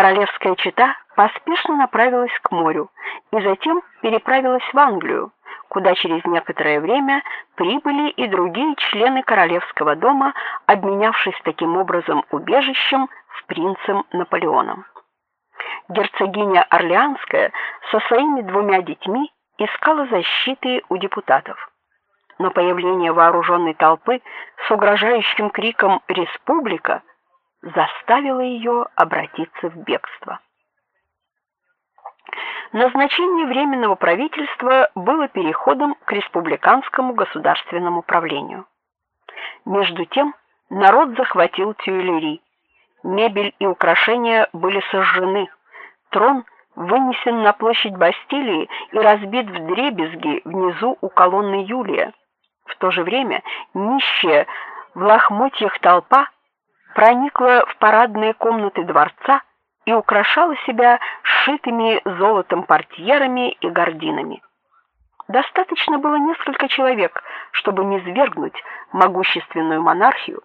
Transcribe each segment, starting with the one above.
королевская чета поспешно направилась к морю и затем переправилась в Англию, куда через некоторое время прибыли и другие члены королевского дома, обменявшись таким образом убежищем с принцем Наполеоном. Герцогиня Орлеанская со своими двумя детьми искала защиты у депутатов. Но появление вооруженной толпы с угрожающим криком "Республика!" Заставило ее обратиться в бегство. Назначение временного правительства было переходом к республиканскому государственному правлению. Между тем, народ захватил Тюильри. Мебель и украшения были сожжены. Трон вынесен на площадь Бастилии и разбит вдребезги внизу у колонны Юлия. В то же время нищая в лохмотьях толпа проникла в парадные комнаты дворца и украшала себя сшитыми золотом портьерами и гардинами. Достаточно было несколько человек, чтобы низвергнуть могущественную монархию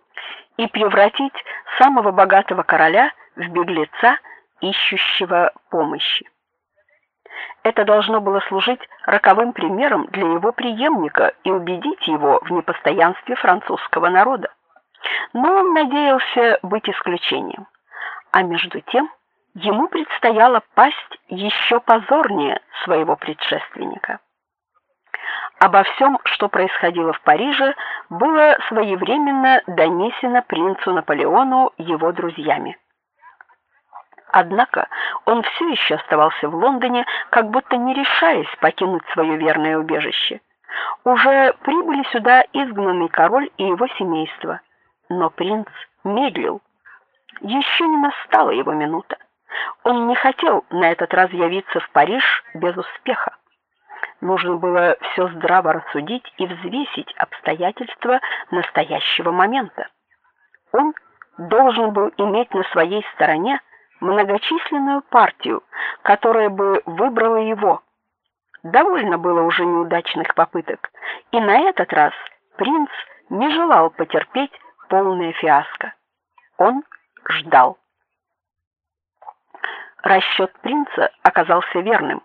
и превратить самого богатого короля в беглеца, ищущего помощи. Это должно было служить роковым примером для его преемника и убедить его в непостоянстве французского народа. Но он надеялся быть исключением. А между тем, ему предстояло пасть еще позорнее своего предшественника. Обо всем, что происходило в Париже, было своевременно донесено принцу Наполеону его друзьями. Однако он все еще оставался в Лондоне, как будто не решаясь покинуть свое верное убежище. Уже прибыли сюда изгнанный король и его семейство, но принц медлил. Еще не настала его минута. Он не хотел на этот раз явиться в Париж без успеха. Нужно было все здраво рассудить и взвесить обстоятельства настоящего момента. Он должен был иметь на своей стороне многочисленную партию, которая бы выбрала его. Довольно было уже неудачных попыток, и на этот раз принц не желал потерпеть полное фиаско. Он ждал. Расчет принца оказался верным.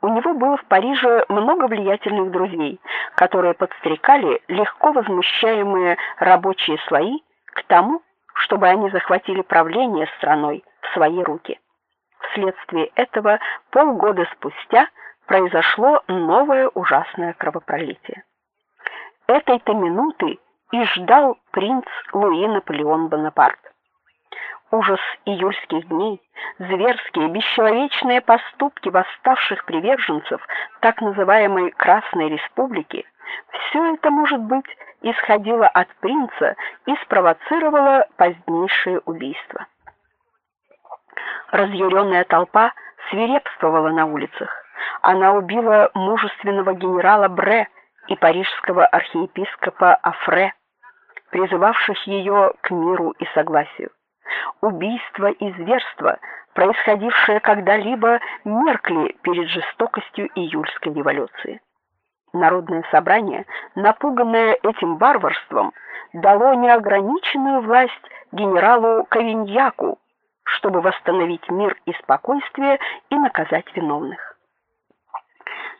У него было в Париже много влиятельных друзей, которые подстрекали легко возмущаемые рабочие слои к тому, чтобы они захватили правление страной в свои руки. Вследствие этого полгода спустя произошло новое ужасное кровопролитие. Этой-то минуты и ждал принц Луи Наполеон Бонапарт. Ужас июльских дней, зверские, бесчеловечные поступки восставших приверженцев так называемой Красной республики все это, может быть, исходило от принца и спровоцировало позднейшее убийство. Разъяренная толпа свирепствовала на улицах. Она убила мужественного генерала Бре и парижского архиепископа Афре, призывавших ее к миру и согласию. Убийства и зверства, происходившие когда-либо, меркли перед жестокостью июльской революции. Народное собрание, напуганное этим варварством, дало неограниченную власть генералу Кавиньяку, чтобы восстановить мир и спокойствие и наказать виновных.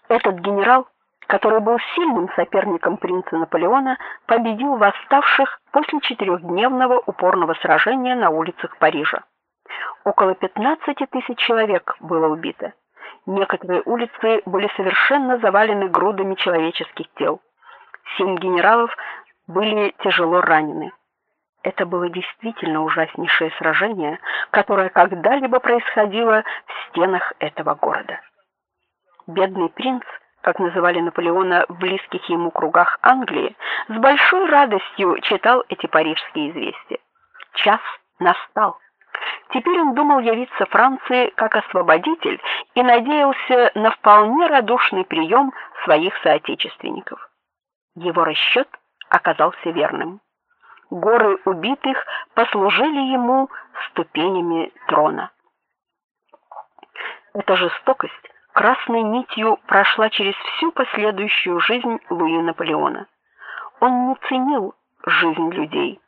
Этот генерал, который был сильным соперником принца Наполеона, победил восставших после четырехдневного упорного сражения на улицах Парижа. Около 15 тысяч человек было убито. Некоторые улицы были совершенно завалены грудами человеческих тел. Семь генералов были тяжело ранены. Это было действительно ужаснейшее сражение, которое когда-либо происходило в стенах этого города. Бедный принц, как называли Наполеона в близких ему кругах Англии, с большой радостью читал эти парижские известия. Час настал. Теперь он думал явиться Франции как освободитель и надеялся на вполне радушный прием своих соотечественников. Его расчет оказался верным горы убитых послужили ему ступенями трона. Эта жестокость красной нитью прошла через всю последующую жизнь Луи Наполеона. Он не ценил жизнь людей.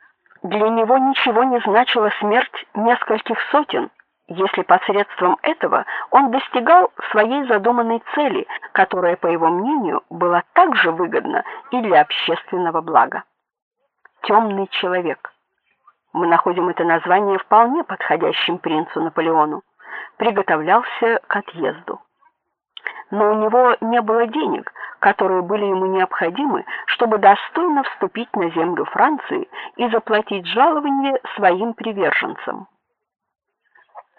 Для него ничего не значила смерть нескольких сотен, если посредством этого он достигал своей задуманной цели, которая, по его мнению, была также выгодна и для общественного блага. Темный человек. Мы находим это название вполне подходящим принцу Наполеону. Приготовлялся к отъезду. Но у него не было денег, которые были ему необходимы, чтобы достойно вступить на землю Франции и заплатить жалование своим приверженцам.